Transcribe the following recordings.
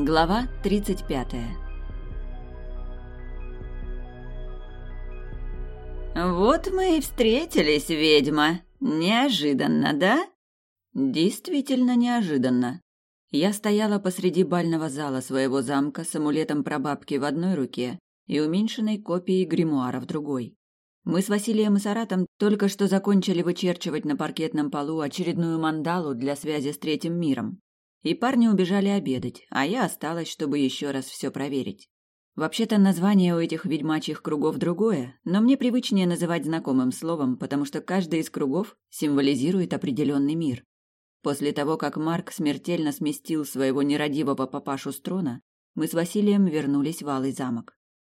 Глава 35 «Вот мы и встретились, ведьма. Неожиданно, да?» «Действительно неожиданно. Я стояла посреди бального зала своего замка с амулетом прабабки в одной руке и уменьшенной копией гримуара в другой. Мы с Василием и Саратом только что закончили вычерчивать на паркетном полу очередную мандалу для связи с третьим миром. И парни убежали обедать, а я осталась, чтобы еще раз все проверить. Вообще-то название у этих ведьмачьих кругов другое, но мне привычнее называть знакомым словом, потому что каждый из кругов символизирует определенный мир. После того, как Марк смертельно сместил своего нерадивого папашу с трона, мы с Василием вернулись в Алый замок.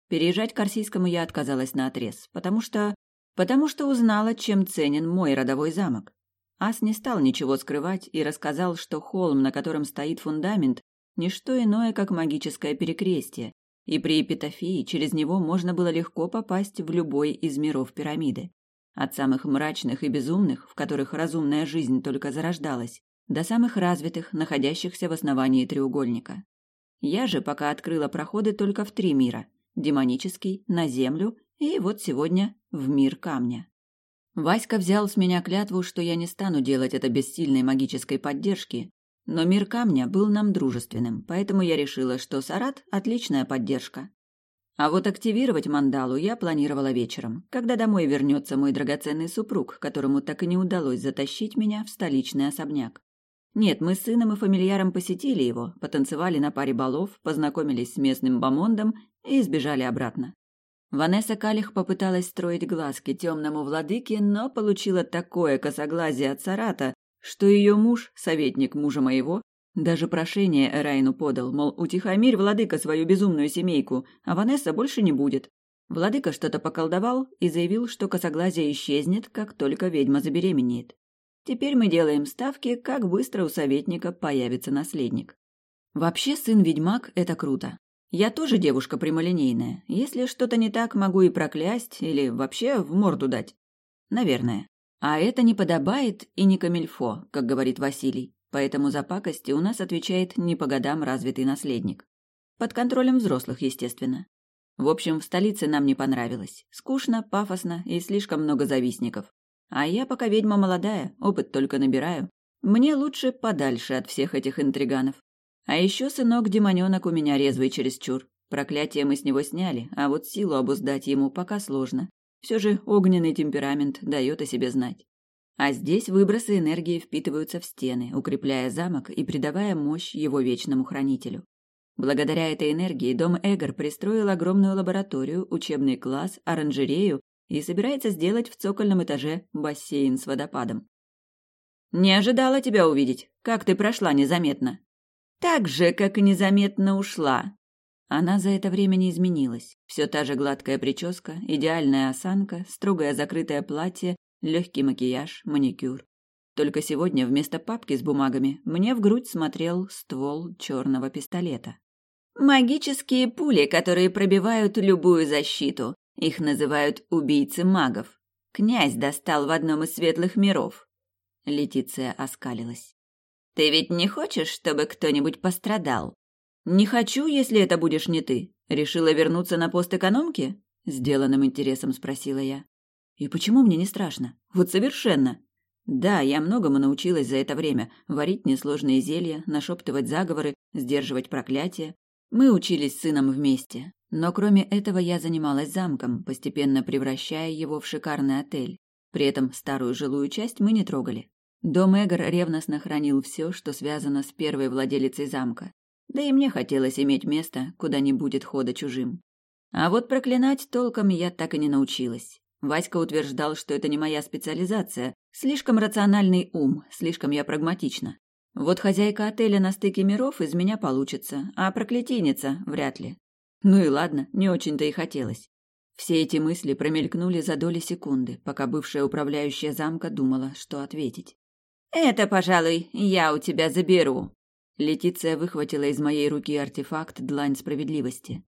Переезжать к Арсийскому я отказалась наотрез, потому что... потому что узнала, чем ценен мой родовой замок. Ас не стал ничего скрывать и рассказал, что холм, на котором стоит фундамент, не что иное, как магическое перекрестие, и при эпитофии через него можно было легко попасть в любой из миров пирамиды. От самых мрачных и безумных, в которых разумная жизнь только зарождалась, до самых развитых, находящихся в основании треугольника. Я же пока открыла проходы только в три мира – демонический, на землю и вот сегодня в мир камня. Васька взял с меня клятву, что я не стану делать это без сильной магической поддержки, но мир камня был нам дружественным, поэтому я решила, что Сарат – отличная поддержка. А вот активировать мандалу я планировала вечером, когда домой вернется мой драгоценный супруг, которому так и не удалось затащить меня в столичный особняк. Нет, мы с сыном и фамильяром посетили его, потанцевали на паре балов, познакомились с местным бомондом и сбежали обратно. Ванесса Калих попыталась строить глазки темному владыке, но получила такое косоглазие от Сарата, что ее муж, советник мужа моего, даже прошение Эрайну подал, мол, утихомирь, владыка, свою безумную семейку, а Ванесса больше не будет. Владыка что-то поколдовал и заявил, что косоглазие исчезнет, как только ведьма забеременеет. Теперь мы делаем ставки, как быстро у советника появится наследник. Вообще, сын-ведьмак – это круто. Я тоже девушка прямолинейная. Если что-то не так, могу и проклясть, или вообще в морду дать. Наверное. А это не подобает и не камильфо, как говорит Василий. Поэтому за пакости у нас отвечает не по годам развитый наследник. Под контролем взрослых, естественно. В общем, в столице нам не понравилось. Скучно, пафосно и слишком много завистников. А я пока ведьма молодая, опыт только набираю. Мне лучше подальше от всех этих интриганов. А еще сынок-демоненок у меня резвый чересчур. Проклятие мы с него сняли, а вот силу обуздать ему пока сложно. Все же огненный темперамент дает о себе знать. А здесь выбросы энергии впитываются в стены, укрепляя замок и придавая мощь его вечному хранителю. Благодаря этой энергии дом Эгор пристроил огромную лабораторию, учебный класс, оранжерею и собирается сделать в цокольном этаже бассейн с водопадом. «Не ожидала тебя увидеть. Как ты прошла незаметно?» «Так же, как и незаметно ушла». Она за это время не изменилась. Все та же гладкая прическа, идеальная осанка, строгое закрытое платье легкий макияж, маникюр. Только сегодня вместо папки с бумагами мне в грудь смотрел ствол черного пистолета. Магические пули, которые пробивают любую защиту. Их называют убийцы магов. Князь достал в одном из светлых миров. Летиция оскалилась. Ты ведь не хочешь, чтобы кто-нибудь пострадал? Не хочу, если это будешь не ты. Решила вернуться на пост экономки? Сделанным интересом спросила я. И почему мне не страшно? Вот совершенно. Да, я многому научилась за это время. Варить несложные зелья, нашептывать заговоры, сдерживать проклятия. Мы учились с сыном вместе. Но кроме этого я занималась замком, постепенно превращая его в шикарный отель. При этом старую жилую часть мы не трогали. Дом Эгор ревностно хранил все, что связано с первой владелицей замка. Да и мне хотелось иметь место, куда не будет хода чужим. А вот проклинать толком я так и не научилась. Васька утверждал, что это не моя специализация. Слишком рациональный ум, слишком я прагматична. Вот хозяйка отеля на стыке миров из меня получится, а проклятийница вряд ли. Ну и ладно, не очень-то и хотелось. Все эти мысли промелькнули за доли секунды, пока бывшая управляющая замка думала, что ответить. «Это, пожалуй, я у тебя заберу». Летиция выхватила из моей руки артефакт «Длань справедливости».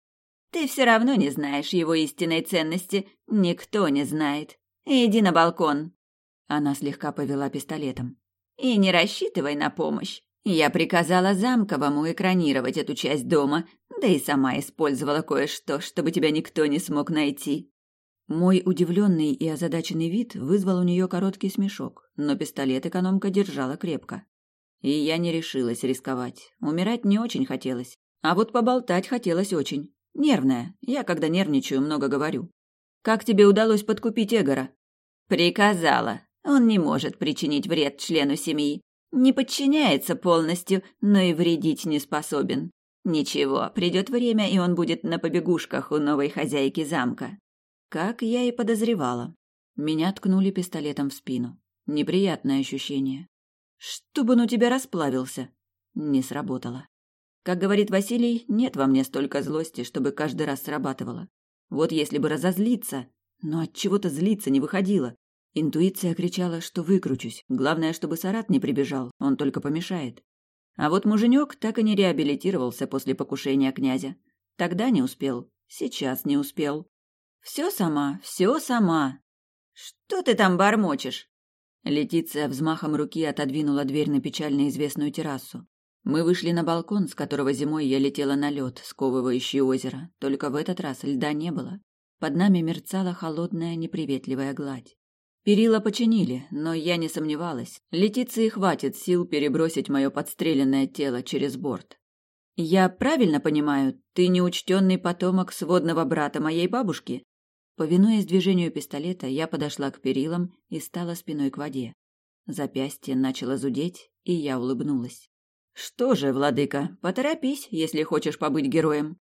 Ты все равно не знаешь его истинной ценности. Никто не знает. Иди на балкон. Она слегка повела пистолетом. И не рассчитывай на помощь. Я приказала замковому экранировать эту часть дома, да и сама использовала кое-что, чтобы тебя никто не смог найти. Мой удивленный и озадаченный вид вызвал у нее короткий смешок, но пистолет экономка держала крепко. И я не решилась рисковать. Умирать не очень хотелось. А вот поболтать хотелось очень. Нервная. Я, когда нервничаю, много говорю. Как тебе удалось подкупить Эгора? Приказала. Он не может причинить вред члену семьи. Не подчиняется полностью, но и вредить не способен. Ничего, придет время, и он будет на побегушках у новой хозяйки замка. Как я и подозревала. Меня ткнули пистолетом в спину. Неприятное ощущение. Чтобы он у тебя расплавился. Не сработало. Как говорит Василий, нет во мне столько злости, чтобы каждый раз срабатывало. Вот если бы разозлиться, но от чего-то злиться не выходило. Интуиция кричала, что выкручусь. Главное, чтобы Сарат не прибежал, он только помешает. А вот муженек так и не реабилитировался после покушения князя. Тогда не успел, сейчас не успел. Все сама, все сама. Что ты там бормочешь? Летиция взмахом руки отодвинула дверь на печально известную террасу. Мы вышли на балкон, с которого зимой я летела на лед, сковывающий озеро. Только в этот раз льда не было. Под нами мерцала холодная, неприветливая гладь. Перила починили, но я не сомневалась. Летиции хватит сил перебросить мое подстреленное тело через борт. Я правильно понимаю, ты неучтенный потомок сводного брата моей бабушки? Повинуясь движению пистолета, я подошла к перилам и стала спиной к воде. Запястье начало зудеть, и я улыбнулась. Что же, владыка, поторопись, если хочешь побыть героем.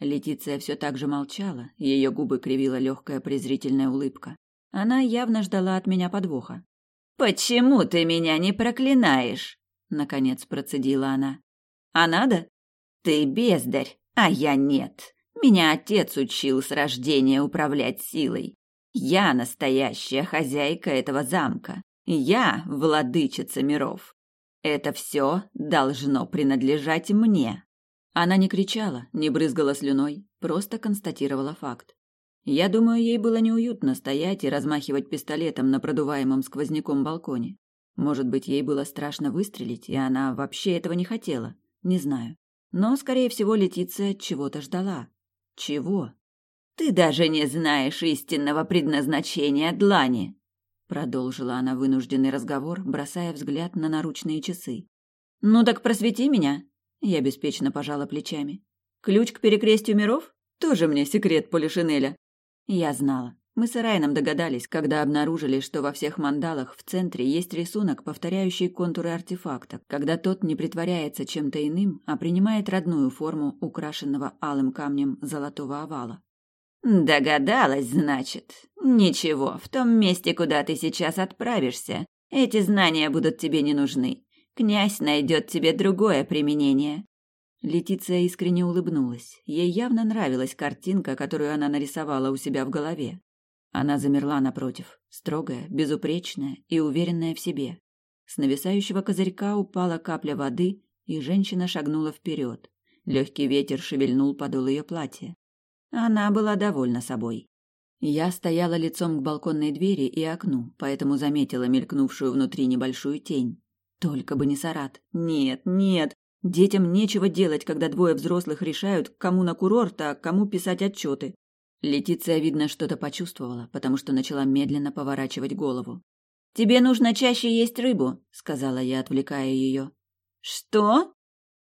Летиция все так же молчала, ее губы кривила легкая презрительная улыбка. Она явно ждала от меня подвоха. Почему ты меня не проклинаешь? наконец процедила она. А надо? Ты бездарь, а я нет. Меня отец учил с рождения управлять силой. Я настоящая хозяйка этого замка. Я владычица миров. Это все должно принадлежать мне. Она не кричала, не брызгала слюной, просто констатировала факт. Я думаю, ей было неуютно стоять и размахивать пистолетом на продуваемом сквозняком балконе. Может быть, ей было страшно выстрелить, и она вообще этого не хотела. Не знаю. Но, скорее всего, Летиция чего-то ждала. Чего? Ты даже не знаешь истинного предназначения длани, продолжила она вынужденный разговор, бросая взгляд на наручные часы. Ну так просвети меня, я беспечно пожала плечами. Ключ к перекрестию миров? Тоже мне секрет Полишинеля. Я знала. Мы с Райаном догадались, когда обнаружили, что во всех мандалах в центре есть рисунок, повторяющий контуры артефакта, когда тот не притворяется чем-то иным, а принимает родную форму украшенного алым камнем золотого овала. Догадалась, значит. Ничего, в том месте, куда ты сейчас отправишься, эти знания будут тебе не нужны. Князь найдет тебе другое применение. Летиция искренне улыбнулась. Ей явно нравилась картинка, которую она нарисовала у себя в голове. Она замерла напротив, строгая, безупречная и уверенная в себе. С нависающего козырька упала капля воды, и женщина шагнула вперед. Легкий ветер шевельнул подол ее платья. Она была довольна собой. Я стояла лицом к балконной двери и окну, поэтому заметила мелькнувшую внутри небольшую тень. Только бы не Сарат. Нет, нет. Детям нечего делать, когда двое взрослых решают, кому на курорт, а кому писать отчеты. Летиция, видно, что-то почувствовала, потому что начала медленно поворачивать голову. «Тебе нужно чаще есть рыбу», — сказала я, отвлекая ее. «Что?»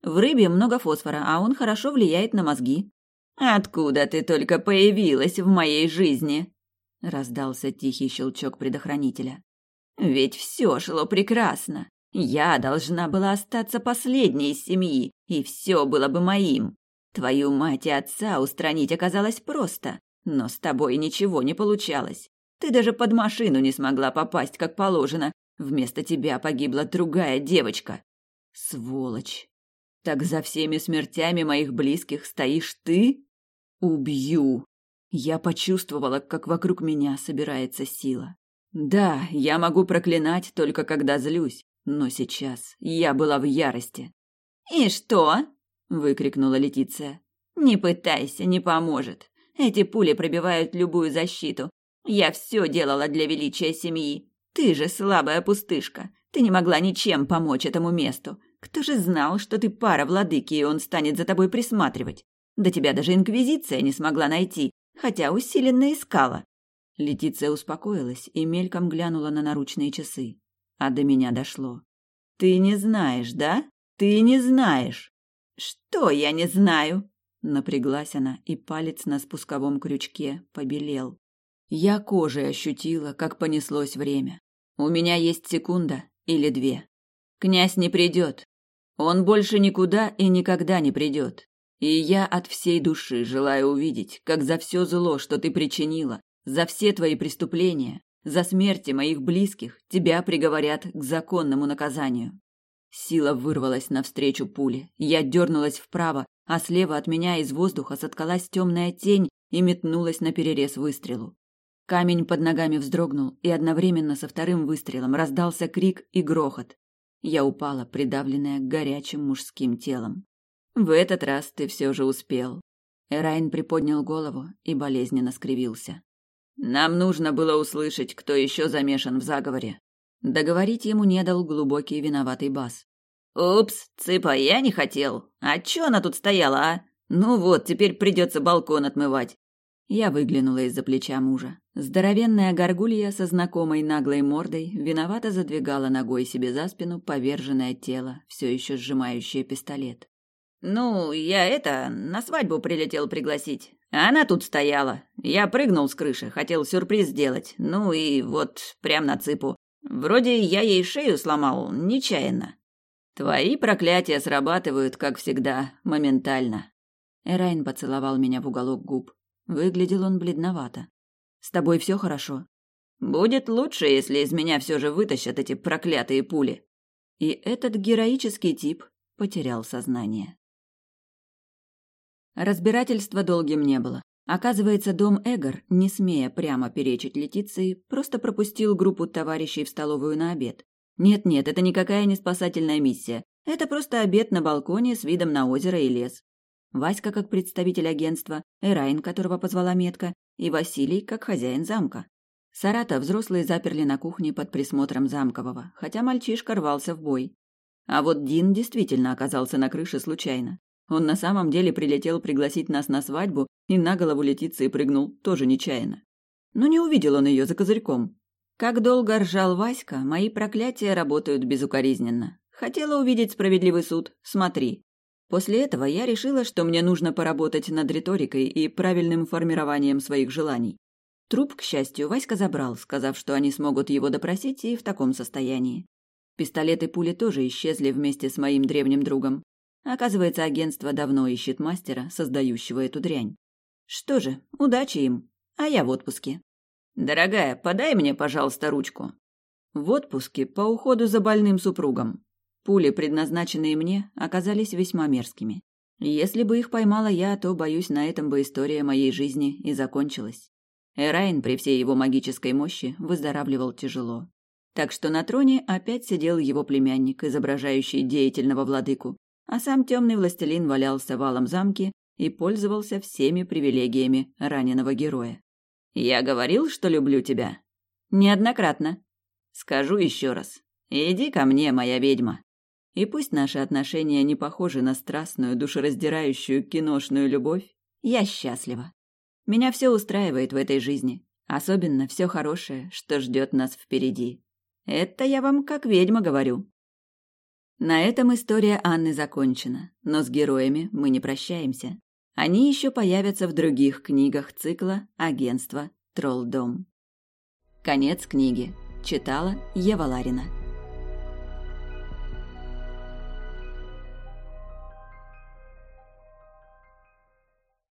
«В рыбе много фосфора, а он хорошо влияет на мозги». «Откуда ты только появилась в моей жизни?» — раздался тихий щелчок предохранителя. «Ведь все шло прекрасно. Я должна была остаться последней из семьи, и все было бы моим. Твою мать и отца устранить оказалось просто, но с тобой ничего не получалось. Ты даже под машину не смогла попасть, как положено. Вместо тебя погибла другая девочка. Сволочь. Так за всеми смертями моих близких стоишь ты? Убью. Я почувствовала, как вокруг меня собирается сила. Да, я могу проклинать только когда злюсь, но сейчас я была в ярости. «И что?» – выкрикнула Летиция. «Не пытайся, не поможет. Эти пули пробивают любую защиту. Я все делала для величия семьи. Ты же слабая пустышка. Ты не могла ничем помочь этому месту. Кто же знал, что ты пара владыки, и он станет за тобой присматривать? Да тебя даже Инквизиция не смогла найти, хотя усиленно искала. Летиция успокоилась и мельком глянула на наручные часы. А до меня дошло. «Ты не знаешь, да? Ты не знаешь!» «Что я не знаю?» Напряглась она, и палец на спусковом крючке побелел. Я кожей ощутила, как понеслось время. У меня есть секунда или две. Князь не придет. Он больше никуда и никогда не придет. И я от всей души желаю увидеть, как за все зло, что ты причинила, за все твои преступления, за смерти моих близких, тебя приговорят к законному наказанию. Сила вырвалась навстречу пуле. Я дернулась вправо, а слева от меня из воздуха соткалась темная тень и метнулась на перерез выстрелу. Камень под ногами вздрогнул, и одновременно со вторым выстрелом раздался крик и грохот. Я упала, придавленная горячим мужским телом. В этот раз ты все же успел. Эрайн приподнял голову и болезненно скривился. Нам нужно было услышать, кто еще замешан в заговоре. Договорить ему не дал глубокий виноватый бас. «Упс, цыпа, я не хотел. А чё она тут стояла, а? Ну вот, теперь придется балкон отмывать». Я выглянула из-за плеча мужа. Здоровенная горгулья со знакомой наглой мордой виновато задвигала ногой себе за спину поверженное тело, все еще сжимающее пистолет. «Ну, я это, на свадьбу прилетел пригласить. Она тут стояла. Я прыгнул с крыши, хотел сюрприз сделать. Ну и вот, прям на цыпу. Вроде я ей шею сломал, нечаянно. Твои проклятия срабатывают, как всегда, моментально. Эрайн поцеловал меня в уголок губ. Выглядел он бледновато. С тобой все хорошо? Будет лучше, если из меня все же вытащат эти проклятые пули. И этот героический тип потерял сознание. Разбирательства долгим не было. Оказывается, дом Эгор, не смея прямо перечить Летиции, просто пропустил группу товарищей в столовую на обед. Нет-нет, это никакая не спасательная миссия. Это просто обед на балконе с видом на озеро и лес. Васька как представитель агентства, Эрайн, которого позвала метка, и Василий как хозяин замка. Сарата взрослые заперли на кухне под присмотром замкового, хотя мальчишка рвался в бой. А вот Дин действительно оказался на крыше случайно. Он на самом деле прилетел пригласить нас на свадьбу и на голову и прыгнул, тоже нечаянно. Но не увидел он ее за козырьком. Как долго ржал Васька, мои проклятия работают безукоризненно. Хотела увидеть справедливый суд, смотри. После этого я решила, что мне нужно поработать над риторикой и правильным формированием своих желаний. Труп, к счастью, Васька забрал, сказав, что они смогут его допросить и в таком состоянии. Пистолет и пули тоже исчезли вместе с моим древним другом. Оказывается, агентство давно ищет мастера, создающего эту дрянь. Что же, удачи им, а я в отпуске. Дорогая, подай мне, пожалуйста, ручку. В отпуске по уходу за больным супругом. Пули, предназначенные мне, оказались весьма мерзкими. Если бы их поймала я, то, боюсь, на этом бы история моей жизни и закончилась. Эрайн при всей его магической мощи выздоравливал тяжело. Так что на троне опять сидел его племянник, изображающий деятельного владыку, а сам темный властелин валялся валом замки и пользовался всеми привилегиями раненого героя. «Я говорил, что люблю тебя?» «Неоднократно». «Скажу еще раз. Иди ко мне, моя ведьма». И пусть наши отношения не похожи на страстную, душераздирающую киношную любовь, я счастлива. Меня все устраивает в этой жизни, особенно все хорошее, что ждет нас впереди. Это я вам как ведьма говорю. На этом история Анны закончена, но с героями мы не прощаемся. Они еще появятся в других книгах цикла агентства Троллдом. Конец книги. Читала Ева Ларина.